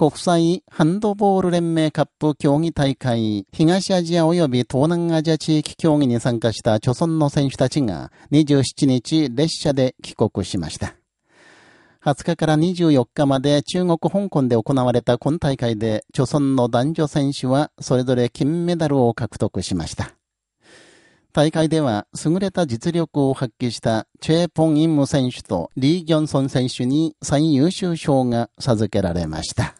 国際ハンドボール連盟カップ競技大会、東アジア及び東南アジア地域競技に参加した著村の選手たちが27日列車で帰国しました。20日から24日まで中国香港で行われた今大会で、著村の男女選手はそれぞれ金メダルを獲得しました。大会では優れた実力を発揮したチェ・ポン・インム選手とリー・ギョンソン選手に最優秀賞が授けられました。